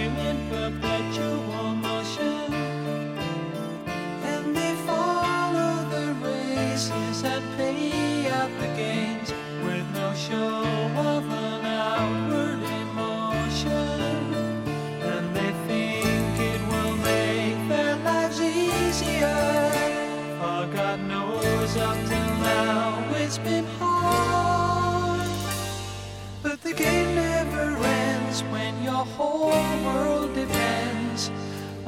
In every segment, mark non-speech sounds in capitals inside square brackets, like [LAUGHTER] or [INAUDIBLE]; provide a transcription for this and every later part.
women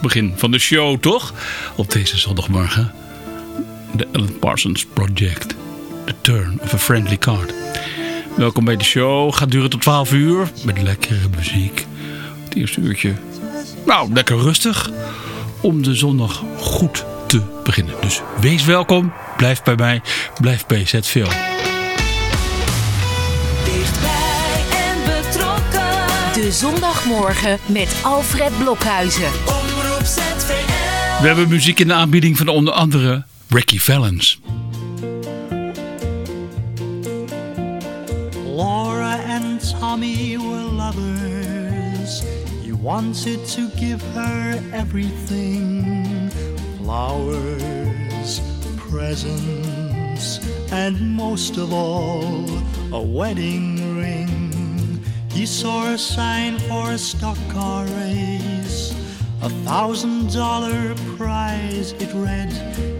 begin van de show, toch? Op deze zondagmorgen. De Alan Parsons Project. The Turn of a Friendly Card. Welkom bij de show. Gaat duren tot 12 uur. Met lekkere muziek. Het eerste uurtje. Nou, lekker rustig. Om de zondag goed te beginnen. Dus wees welkom. Blijf bij mij. Blijf bij ZVL. Dichtbij en betrokken. De zondagmorgen met Alfred Blokhuizen. We hebben muziek in de aanbieding van onder andere Ricky Valens. Laura and Tommy were lovers. He wanted to give her everything flowers, presents, and most of all, a wedding ring. He saw a sign for a stock car race. A thousand dollar prize, it read.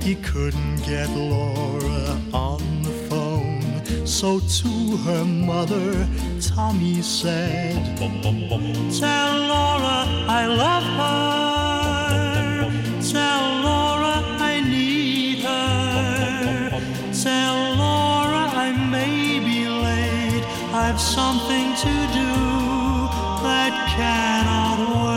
He couldn't get Laura on the phone. So to her mother, Tommy said, Tell Laura I love her. Tell Laura I need her. Tell Laura I may be late. I've something to do that cannot wait.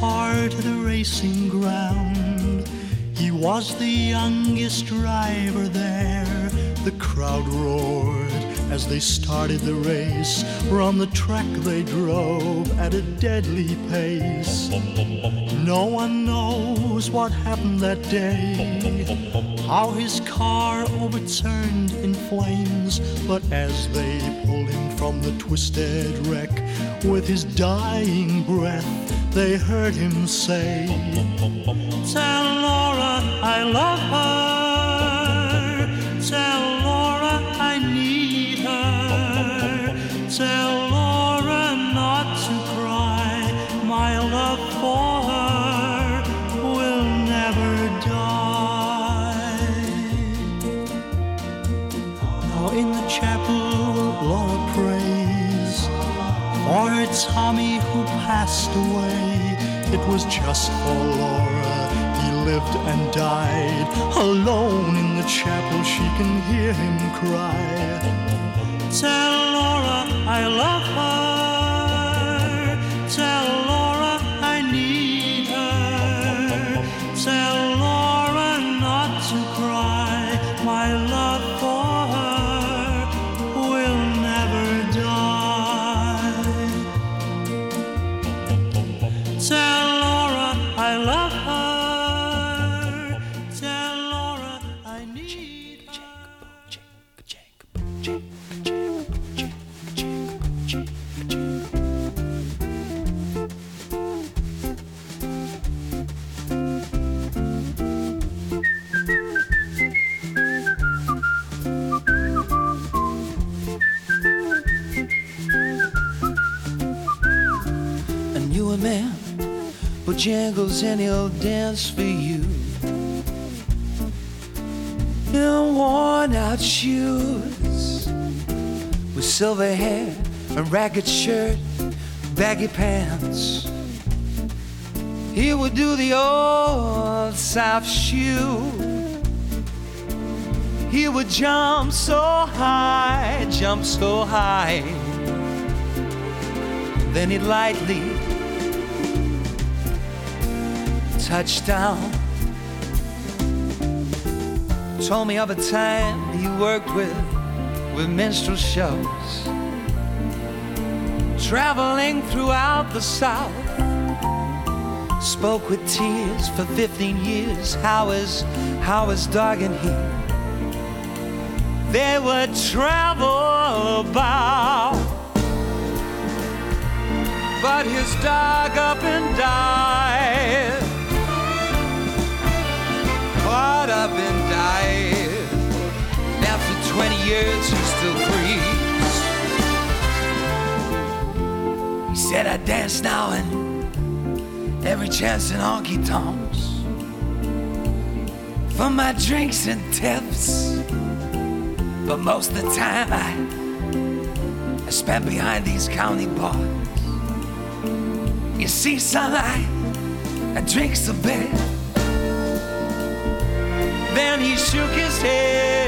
Car to the racing ground. He was the youngest driver there. The crowd roared as they started the race. From the track they drove at a deadly pace. No one knows what happened that day. How his car overturned in flames. But as they pulled him from the twisted wreck, with his dying breath, they heard him say, Tell Laura I love her. Tell was just for Laura. He lived and died alone in the chapel. She can hear him cry. Tell Laura I love her. Jangles and he'll dance for you in worn out shoes silver hair, a ragged shirt, baggy pants. He would do the old South shoe. He would jump so high, jump so high. Then he'd lightly touch down. Told me of a time he worked with with minstrel shows, traveling throughout the South. Spoke with tears for 15 years. How is how is dog and he? They would travel about, but his dog up and died. Caught up. After 20 he still. He said, I dance now and every chance in honky tonks. For my drinks and tips. But most of the time I, I spent behind these county bars. You see, sunlight, I drinks a bit. Then he shook his head.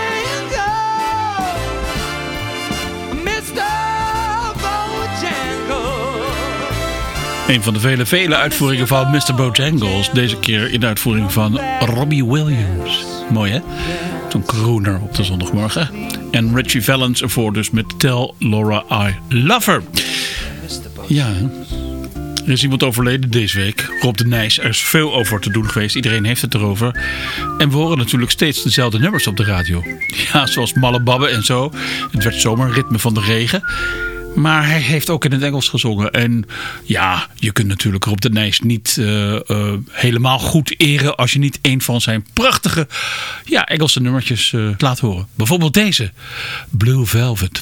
Een van de vele, vele uitvoeringen van Mr. Bojangles. Deze keer in de uitvoering van Robbie Williams. Mooi hè? Zo'n crooner op de zondagmorgen. En Richie Valens ervoor dus met Tell Laura I Love Her. Ja, er is iemand overleden deze week. Rob de Nijs, er is veel over te doen geweest. Iedereen heeft het erover. En we horen natuurlijk steeds dezelfde nummers op de radio. Ja, zoals Malle Babbe en zo. Het werd zomer, ritme van de regen. Maar hij heeft ook in het Engels gezongen. En ja, je kunt natuurlijk Rob de Nijs niet eh, eh, helemaal goed eren... als je niet een van zijn prachtige ja, Engelse nummertjes eh, laat horen. Bijvoorbeeld deze, Blue Velvet.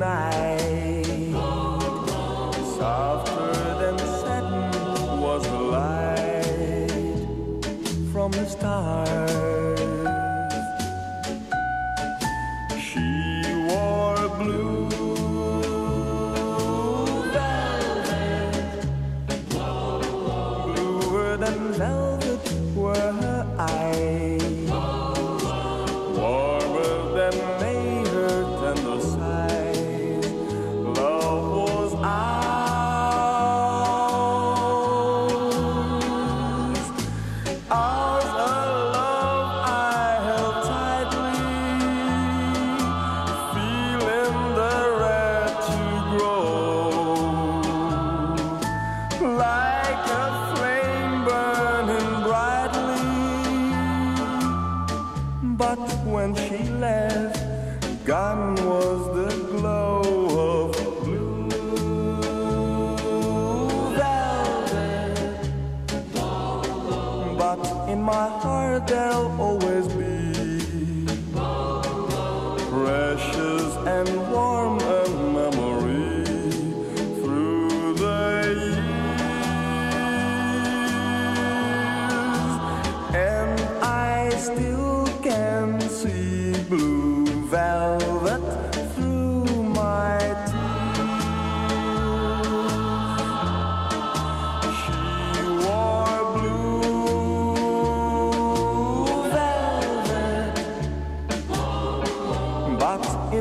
tonight.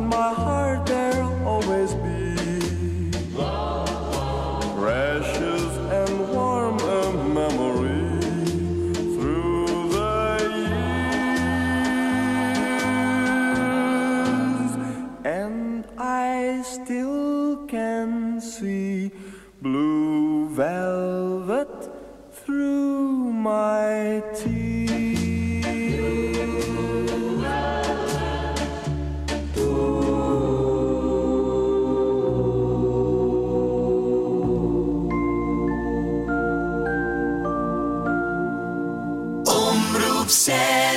my heart there'll always be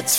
Let's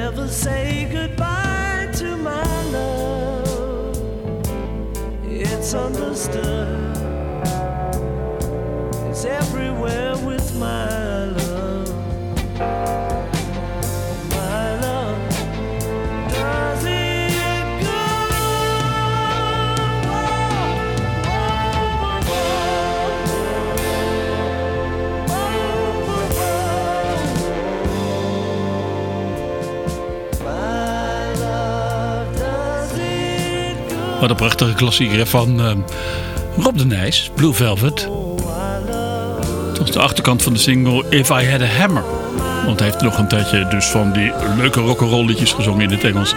never say goodbye to my love. It's understood. It's everywhere with my Wat een prachtige klassieker van ehm, Rob de Nijs, Blue Velvet. Het was de achterkant van de single If I Had a Hammer. Want hij heeft nog een tijdje dus van die leuke rock'n'roll liedjes gezongen in het Engels.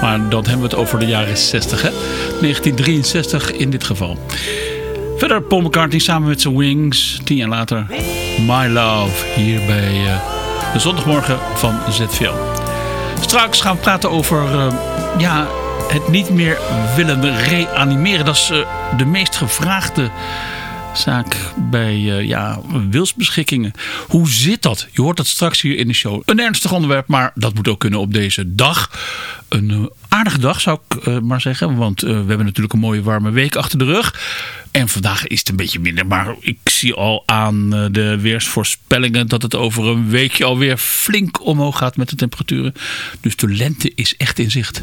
Maar dan hebben we het over de jaren 60 hè. 1963 in dit geval. Verder Paul McCartney samen met zijn Wings. Tien jaar later My Love hier bij eh, de zondagmorgen van ZVL. Straks gaan we praten over eh, ja, het niet meer willen reanimeren. Dat is eh, de meest gevraagde zaak bij eh, ja, wilsbeschikkingen. Hoe zit dat? Je hoort dat straks hier in de show. Een ernstig onderwerp, maar dat moet ook kunnen op deze dag. Een eh, aardige dag zou ik maar zeggen. Want we hebben natuurlijk een mooie warme week achter de rug. En vandaag is het een beetje minder. Maar ik zie al aan de weersvoorspellingen dat het over een weekje alweer flink omhoog gaat met de temperaturen. Dus de lente is echt in zicht.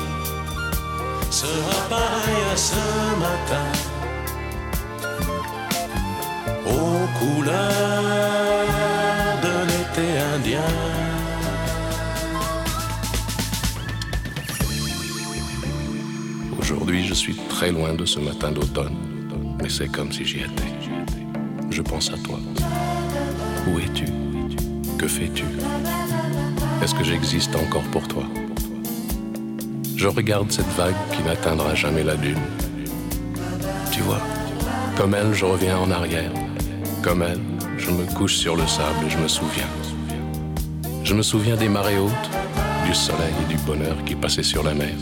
sera pareille à ce matin. Aux couleurs de l'été indien. Aujourd'hui, je suis très loin de ce matin d'automne, mais c'est comme si j'y étais. Je pense à toi. Où es-tu? Que fais-tu? Est-ce que j'existe encore pour toi? Je regarde cette vague qui n'atteindra jamais la dune. Tu vois, comme elle, je reviens en arrière. Comme elle, je me couche sur le sable et je me souviens. Je me souviens des marées hautes, du soleil et du bonheur qui passaient sur la mer.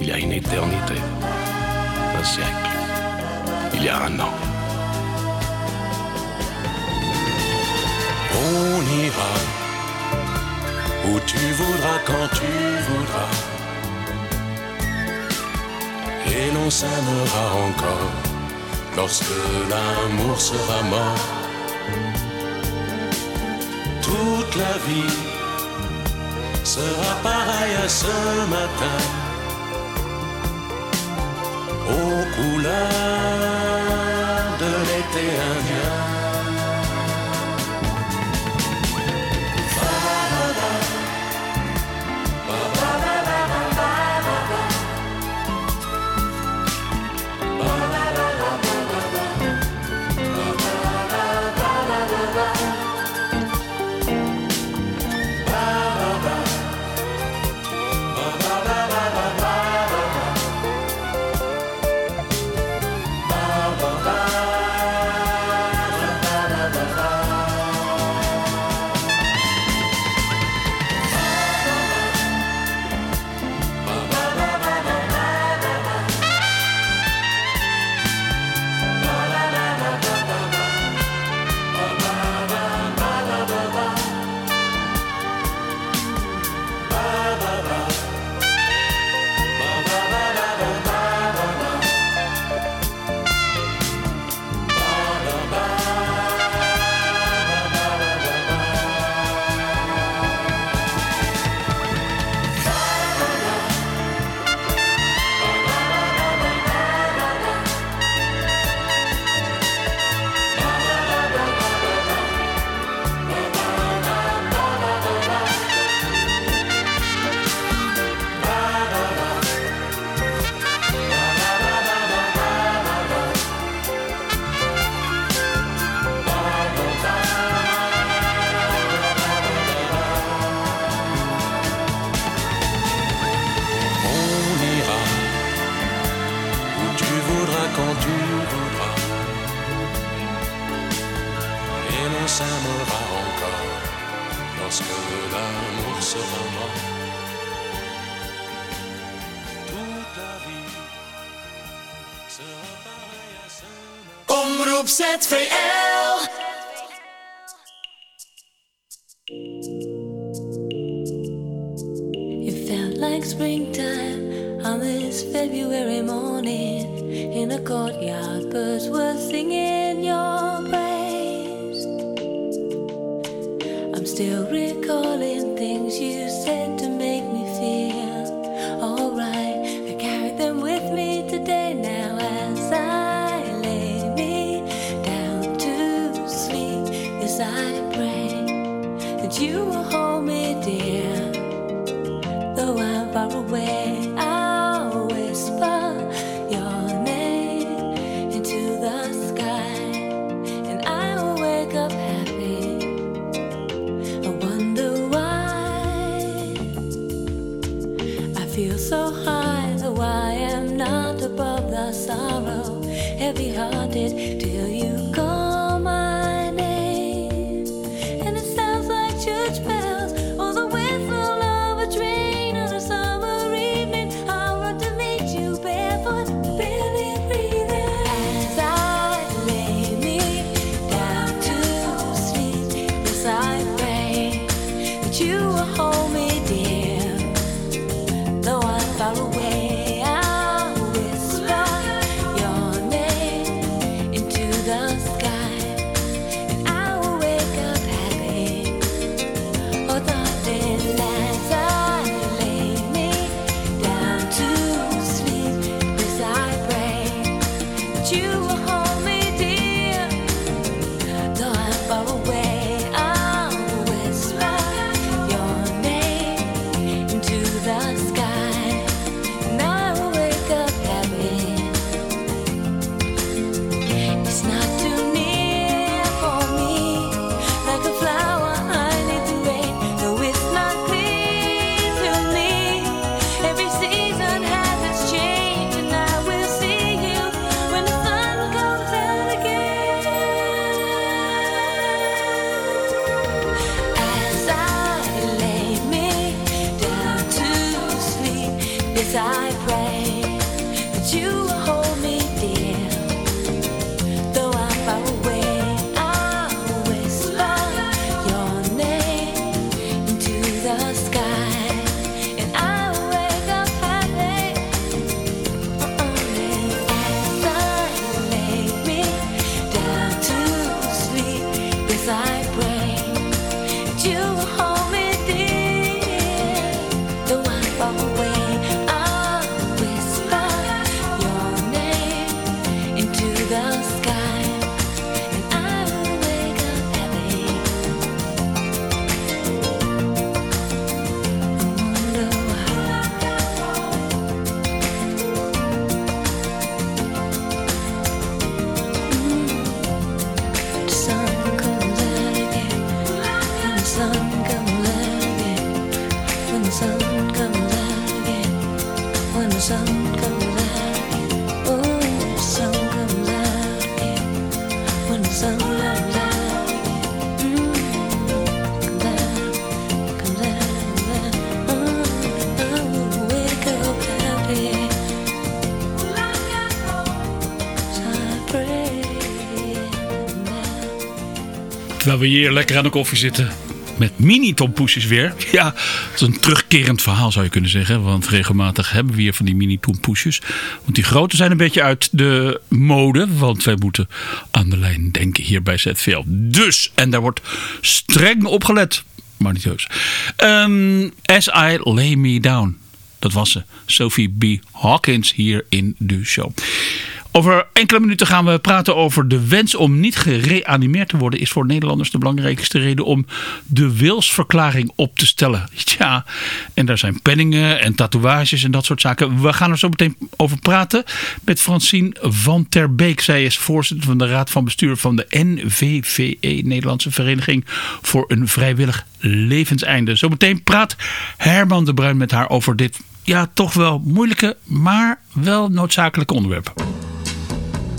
Il y a une éternité, un siècle, il y a un an. On ira où tu voudras quand tu voudras. Et l'on s'aimera encore lorsque l'amour sera mort. Toute la vie sera pareille à ce matin. Aux couleurs de l'été indien. We hier lekker aan de koffie zitten. Met mini-tompoesjes weer. Ja, het is een terugkerend verhaal zou je kunnen zeggen. Want regelmatig hebben we hier van die mini-tompoesjes. Want die grote zijn een beetje uit de mode. Want wij moeten aan de lijn denken hier bij ZVL. Dus, en daar wordt streng op gelet. Maar niet heus. Ehm, As I Lay Me Down. Dat was ze. Sophie B. Hawkins hier in de show. Over enkele minuten gaan we praten over de wens om niet gereanimeerd te worden. Is voor Nederlanders de belangrijkste reden om de wilsverklaring op te stellen. [LAUGHS] Ja, en daar zijn penningen en tatoeages en dat soort zaken. We gaan er zo meteen over praten met Francine van ter Beek. Zij is voorzitter van de Raad van Bestuur van de NVVE, Nederlandse Vereniging voor een Vrijwillig Levenseinde. Zometeen praat Herman de Bruin met haar over dit ja, toch wel moeilijke, maar wel noodzakelijke onderwerp.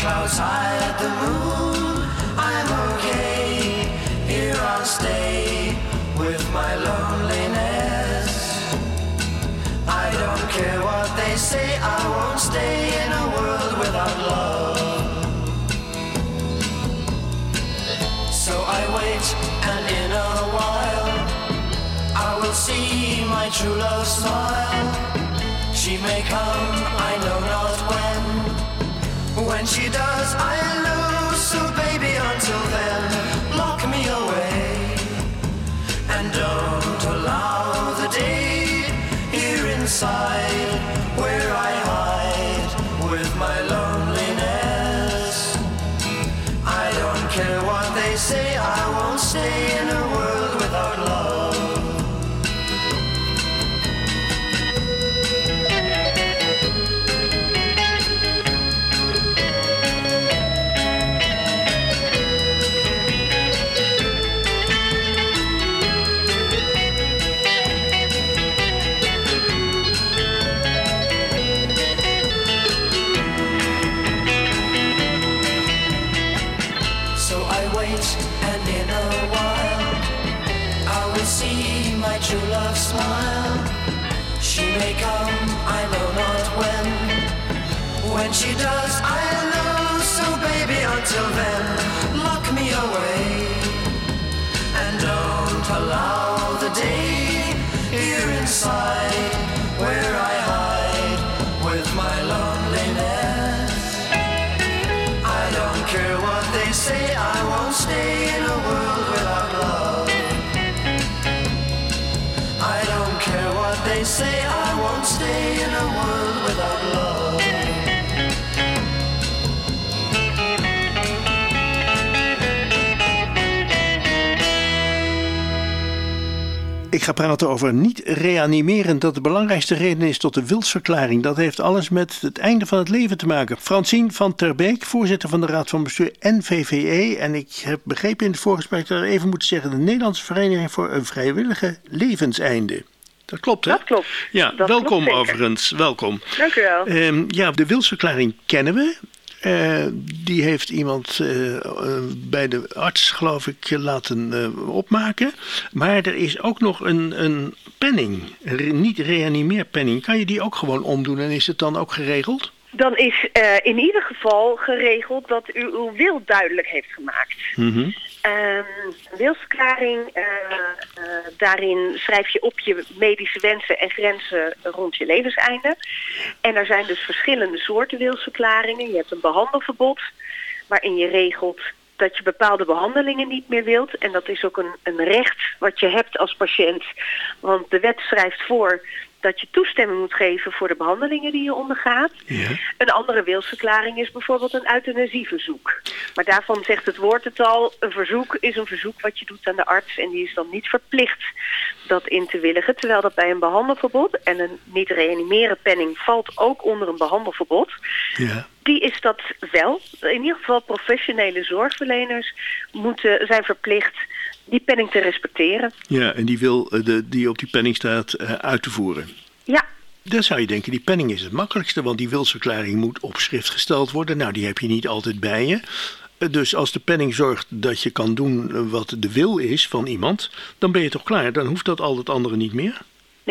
clouds high at the moon. I'm okay, here I'll stay with my loneliness. I don't care what they say, I won't stay in a world without love. So I wait, and in a while, I will see my true love smile. She may come, I know not when. She does, I lose. So baby, until then, lock me away and don't allow the day here inside When she does, I'll know. So baby, until then, Ik ga praten over niet reanimeren. Dat de belangrijkste reden is tot de wilsverklaring. Dat heeft alles met het einde van het leven te maken. Francine van Terbeek, voorzitter van de Raad van Bestuur NVVE. En ik heb begrepen in het voorgesprek dat we even moeten zeggen... de Nederlandse Vereniging voor een Vrijwillige Levenseinde. Dat klopt, hè? Dat klopt. Ja, Dat welkom klopt overigens. Welkom. Dank u wel. Ehm, ja, de wilsverklaring kennen we. Eh, die heeft iemand eh, eh, bij de arts, geloof ik, laten opmaken. Maar er is ook nog een, een penning, een niet reanimeerpenning. Kan je die ook gewoon omdoen en is het dan ook geregeld? Dan is eh, in ieder geval geregeld dat u uw wil duidelijk heeft gemaakt. Ehm, een wilsverklaring, eh, eh, daarin schrijf je op je medische wensen en grenzen rond je levenseinde. En er zijn dus verschillende soorten wilsverklaringen. Je hebt een behandelverbod, waarin je regelt dat je bepaalde behandelingen niet meer wilt. En dat is ook een, een recht wat je hebt als patiënt. Want de wet schrijft voor dat je toestemming moet geven voor de behandelingen die je ondergaat. Een andere wilsverklaring is bijvoorbeeld een euthanasieverzoek. Maar daarvan zegt het woord het al, een verzoek is een verzoek wat je doet aan de arts en die is dan niet verplicht dat in te willigen. Terwijl dat bij een behandelverbod en een niet reanimeren penning valt ook onder een behandelverbod. Ja. Die is dat wel. In ieder geval professionele zorgverleners moeten, zijn verplicht die penning te respecteren. Ja, en die wil eh, de, die op die penning staat eh, uit te voeren. Ja, Dan zou je denken, die penning is het makkelijkste, want die wilsverklaring moet op schrift gesteld worden. Nou, die heb je niet altijd bij je. Eh, Dus als de penning zorgt dat je kan doen wat de wil is van iemand, dan ben je toch klaar. Dan hoeft dat al het andere niet meer.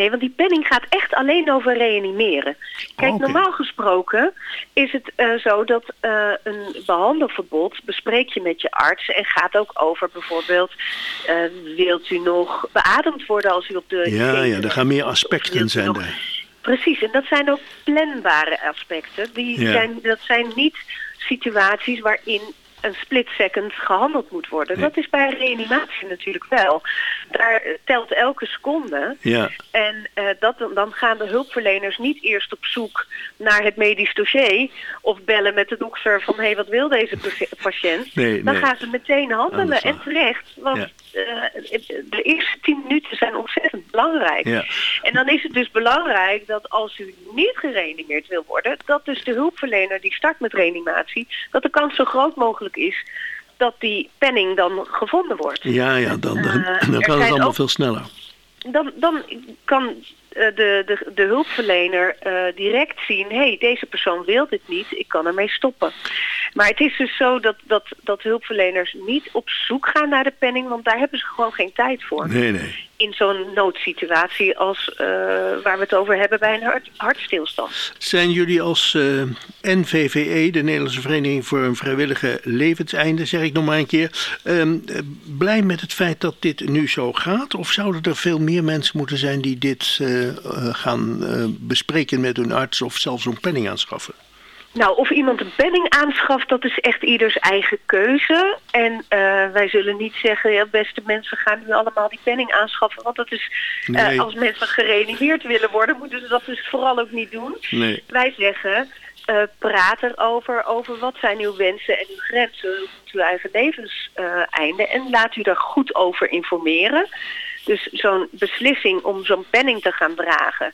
Nee, want die penning gaat echt alleen over reanimeren. Kijk, Oh, normaal gesproken is het eh, zo dat eh, een behandelverbod bespreek je met je arts en gaat ook over bijvoorbeeld, eh, wilt u nog beademd worden als u op de... Ja, ja, er gaan meer aspecten zijn nog- daar. Precies, en dat zijn ook planbare aspecten. Die Ja. zijn, dat zijn niet situaties waarin een split second gehandeld moet worden. Nee. Dat is bij reanimatie natuurlijk wel. Daar eh, telt elke seconde. Ja, En eh, dat, dan gaan de hulpverleners niet eerst op zoek naar het medisch dossier of bellen met de dokter van hé, hey, wat wil deze pa- patiënt? Nee, dan nee. gaan ze meteen handelen en terecht. Want Ja. Eh, de eerste tien minuten zijn ontzettend belangrijk. ja. En dan is het dus belangrijk dat als u niet gereanimeerd wil worden, dat dus de hulpverlener die start met reanimatie, dat de kans zo groot mogelijk is dat die penning dan gevonden wordt. Ja, ja, dan, dan, Eh, dan er kan het allemaal ook- veel sneller. Dan, dan kan eh, de, de, de hulpverlener eh, direct zien, hé, hey, deze persoon wil dit niet, ik kan ermee stoppen. Maar het is dus zo dat, dat, dat hulpverleners niet op zoek gaan naar de penning, want daar hebben ze gewoon geen tijd voor. Nee, nee. In zo'n noodsituatie als eh, waar we het over hebben bij een hart, hartstilstand. Zijn jullie als eh, NVVE, de Nederlandse Vereniging voor een Vrijwillige Levenseinde, zeg ik nog maar een keer, ehm, eh, blij met het feit dat dit nu zo gaat? Of zouden er veel meer mensen moeten zijn die dit eh, eh, gaan eh, bespreken met hun arts of zelfs een penning aanschaffen? Nou, of iemand een penning aanschaft, dat is echt ieders eigen keuze. En eh, wij zullen niet zeggen, ja, beste mensen gaan nu allemaal die penning aanschaffen. Want dat is, eh, als mensen gereanimeerd willen worden, moeten ze dat dus vooral ook niet doen. Nee. Wij zeggen, eh, praat erover, over wat zijn uw wensen en uw grenzen uw eigen levenseinde. en laat u daar goed over informeren. Dus zo'n beslissing om zo'n penning te gaan dragen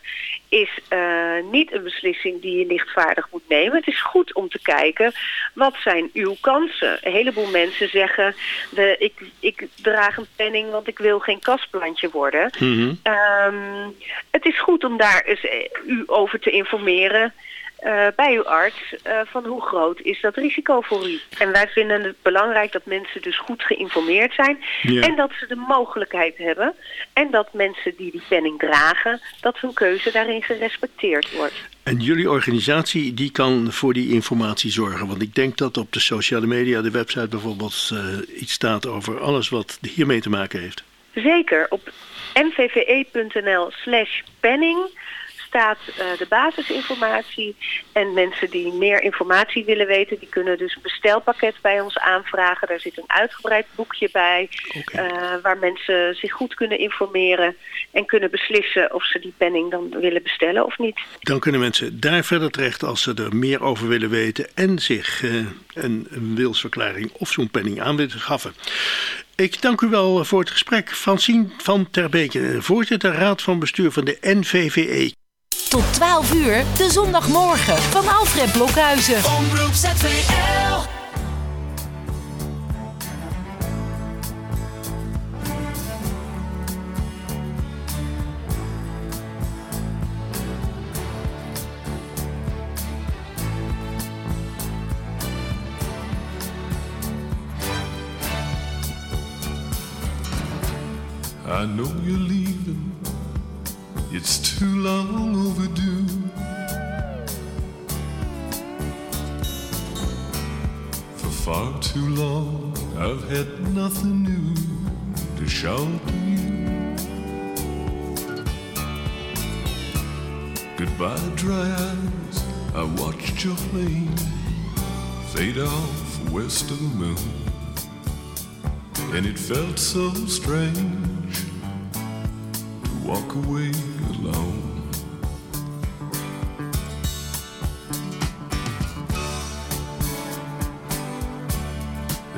is uh, niet een beslissing die je lichtvaardig moet nemen. Het is goed om te kijken, wat zijn uw kansen? Een heleboel mensen zeggen, de, ik, ik draag een penning want ik wil geen kastplantje worden. Mm -hmm. um, het is goed om daar eens u over te informeren. Uh, bij uw arts uh, van hoe groot is dat risico voor u. En wij vinden het belangrijk dat mensen dus goed geïnformeerd zijn ja. en dat ze de mogelijkheid hebben en dat mensen die die penning dragen, dat hun keuze daarin gerespecteerd wordt. En jullie organisatie die kan voor die informatie zorgen. Want ik denk dat op de sociale media, de website bijvoorbeeld, uh, iets staat over alles wat hiermee te maken heeft. Zeker, op mvve.nl slash penning staat uh, de basisinformatie. En mensen die meer informatie willen weten, die kunnen dus een bestelpakket bij ons aanvragen. Daar zit een uitgebreid boekje bij, okay. uh, waar mensen zich goed kunnen informeren en kunnen beslissen of ze die penning dan willen bestellen of niet. Dan kunnen mensen daar verder terecht als ze er meer over willen weten en zich uh, een, een wilsverklaring of zo'n penning aan willen schaffen. Ik dank u wel voor het gesprek. Francine van Terbeke, voorzitter raad van bestuur van de NVVE. Tot 12 uur, de zondagmorgen van Alfred Blokhuizen. Omroep ZVL. I know you're leaving. Too long overdue. For far too long, I've had nothing new to shout to you. Goodbye, dry eyes. I watched your flame fade off west of the moon, and it felt so strange to walk away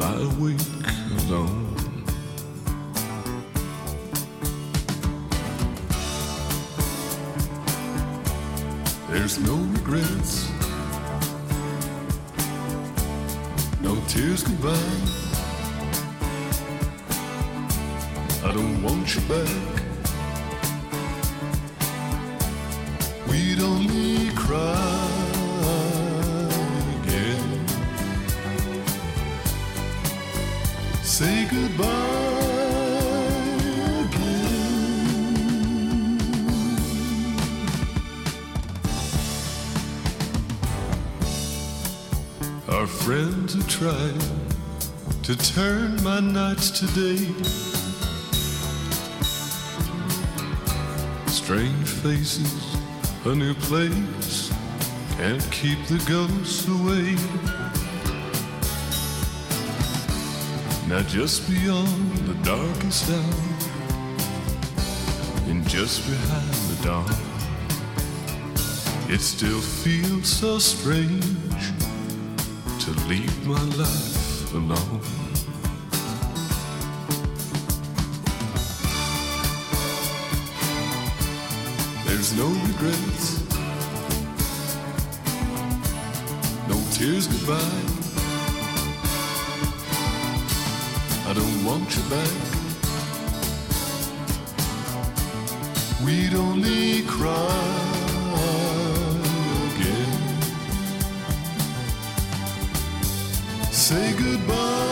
lie awake alone. There's no regrets, no tears goodbye. I don't want you back. Tried to turn my nights to day. Strange faces, a new place, can't keep the ghosts away. Now just beyond the darkest hour, and just behind the dawn, it still feels so strange to leave my life alone. There's no regrets, no tears goodbye. I don't want you back. We'd only cry Say goodbye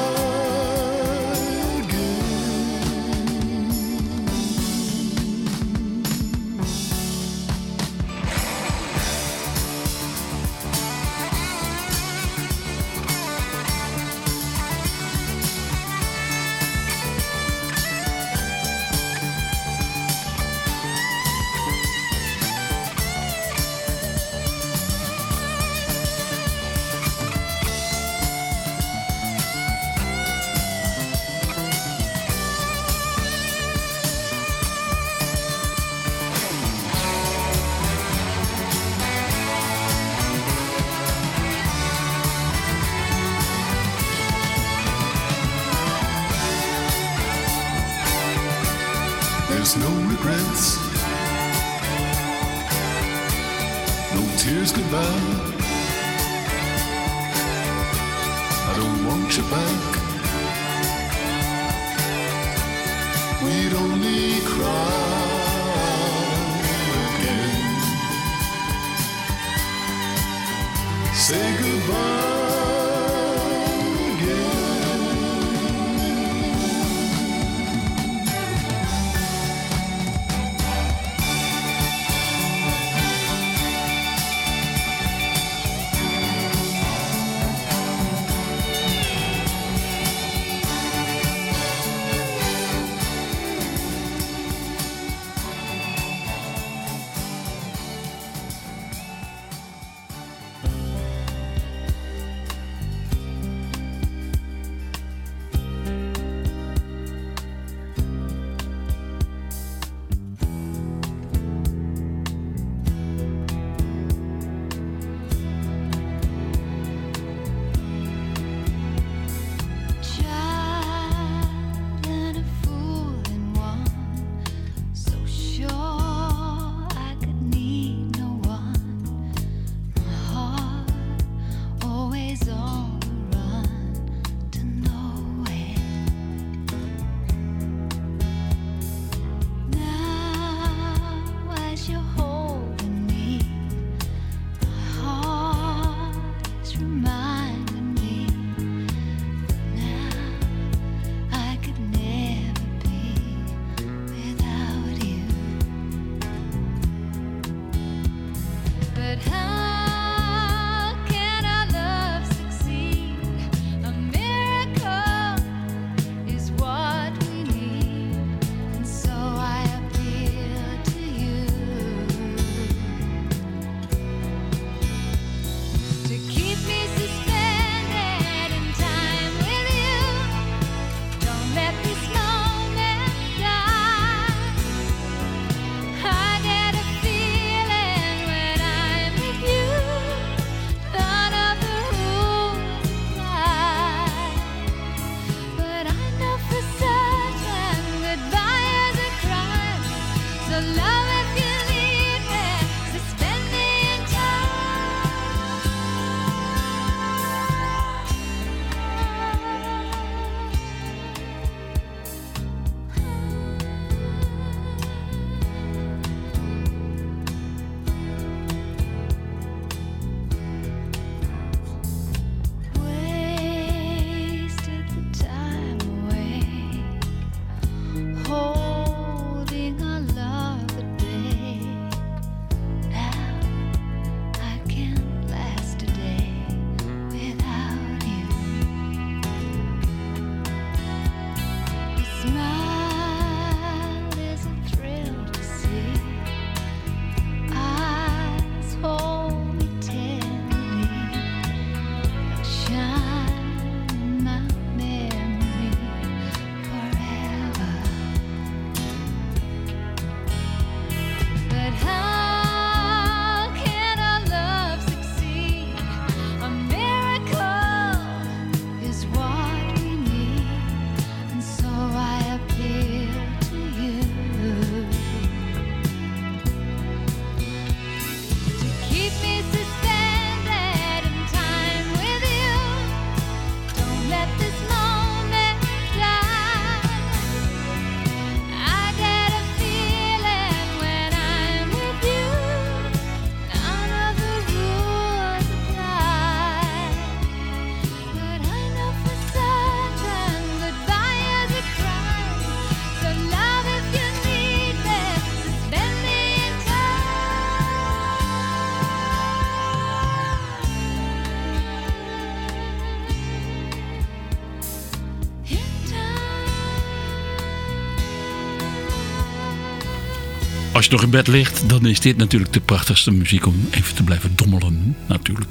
je nog in bed ligt, dan is dit natuurlijk de prachtigste muziek om even te blijven dommelen. Natuurlijk.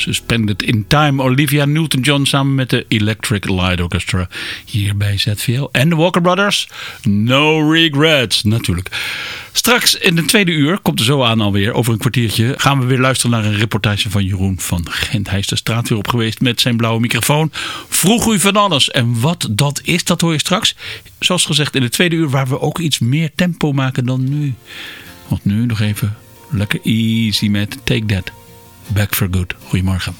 Suspended in Time, Olivia Newton-John samen met de Electric Light Orchestra hier bij ZVL. En de Walker Brothers, No Regrets natuurlijk. Straks in de tweede uur, komt er zo aan alweer, over een kwartiertje, gaan we weer luisteren naar een reportage van Jeroen van Gent. Hij is de straat weer op geweest met zijn blauwe microfoon. Vroeg u van alles. En wat dat is, dat hoor je straks. Zoals gezegd in de tweede uur, waar we ook iets meer tempo maken dan nu. Want nu nog even lekker easy met Take That. Back for Good. Goedemorgen.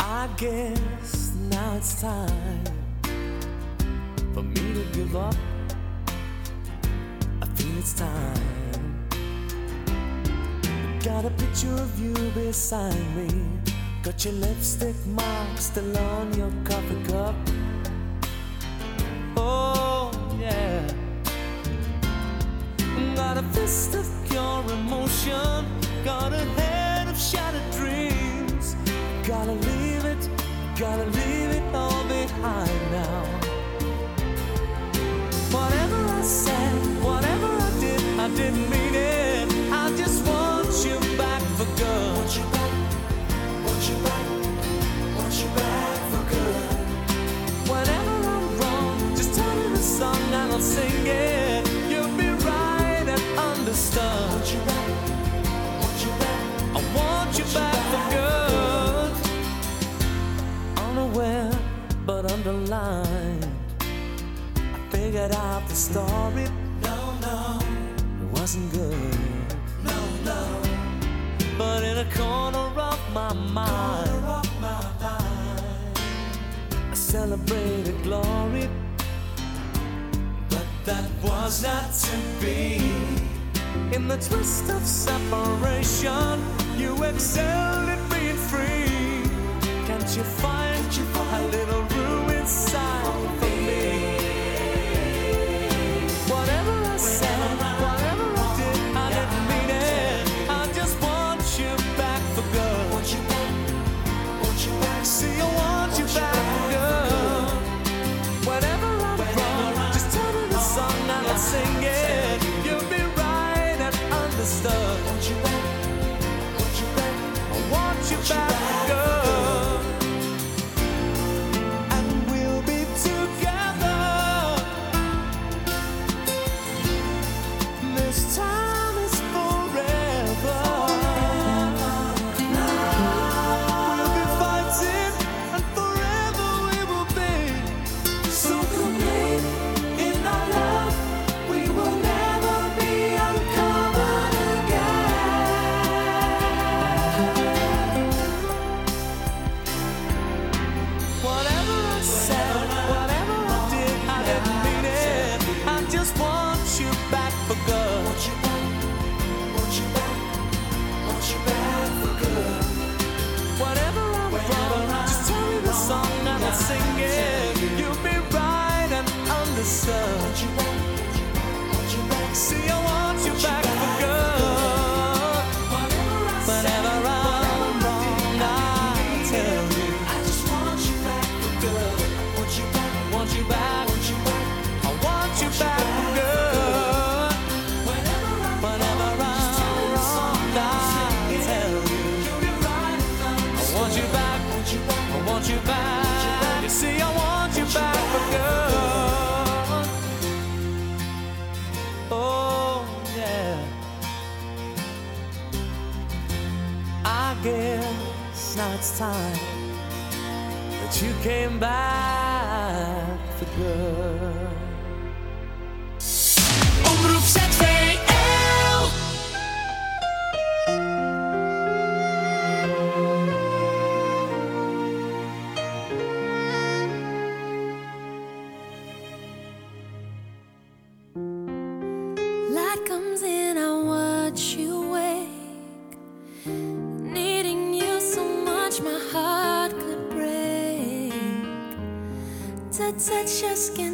I guess now it's time for me to give up. I it's time. Got a picture of you beside me. Got your lipstick mark still on your coffee cup. Oh, yeah. Got a fist of pure emotion. Got a head of shattered dreams. Gotta leave it, gotta leave it all behind now. Whatever I said, whatever I did, I didn't mean celebrated glory. But that was not to be. In the twist of separation, you excelled at being free. Can't you find touch your skin,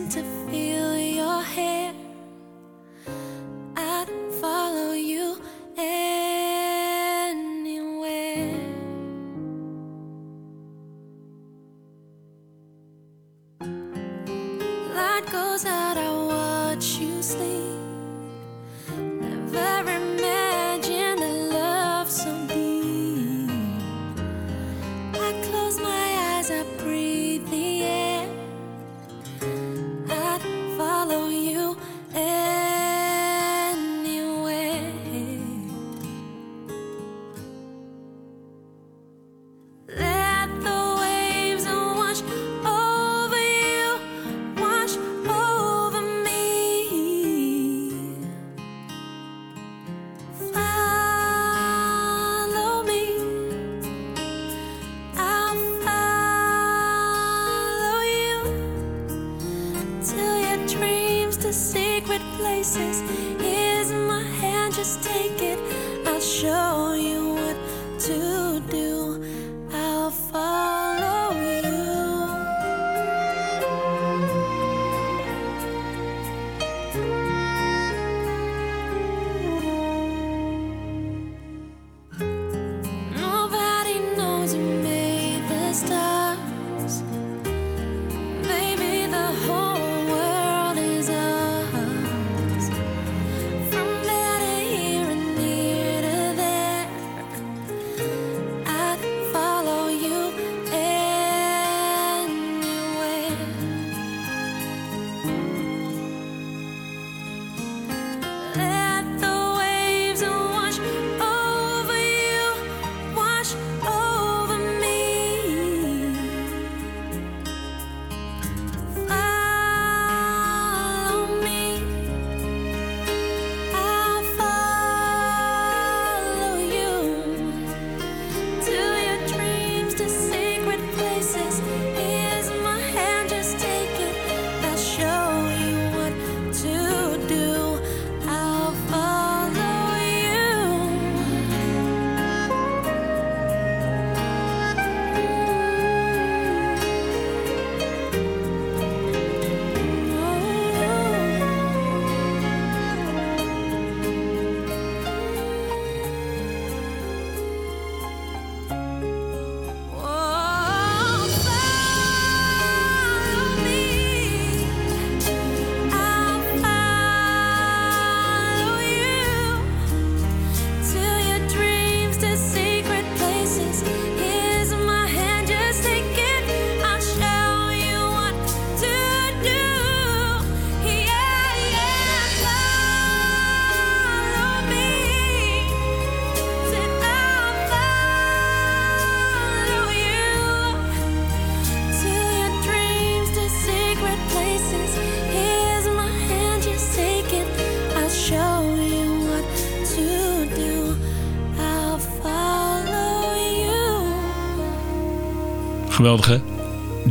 Geweldig hè?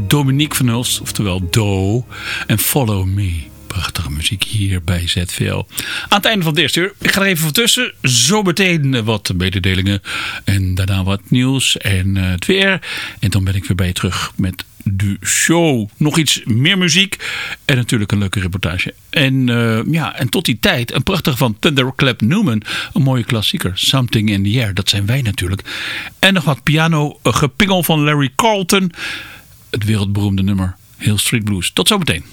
Dominique van Hulst, oftewel Do en Follow Me. Prachtige muziek hier bij ZVL. Aan het einde van het eerste uur. Ik ga er even van tussen. Zo meteen wat mededelingen. En daarna wat nieuws en eh, het weer. En dan ben ik weer bij je terug met de show. Nog iets meer muziek. En natuurlijk een leuke reportage. En, eh, ja, en tot die tijd een prachtige van Thunderclap Newman. Een mooie klassieker. Something in the Air. Dat zijn wij natuurlijk. En nog wat piano eh, gepingel van Larry Carlton. Het wereldberoemde nummer Hill Street Blues. Tot zometeen.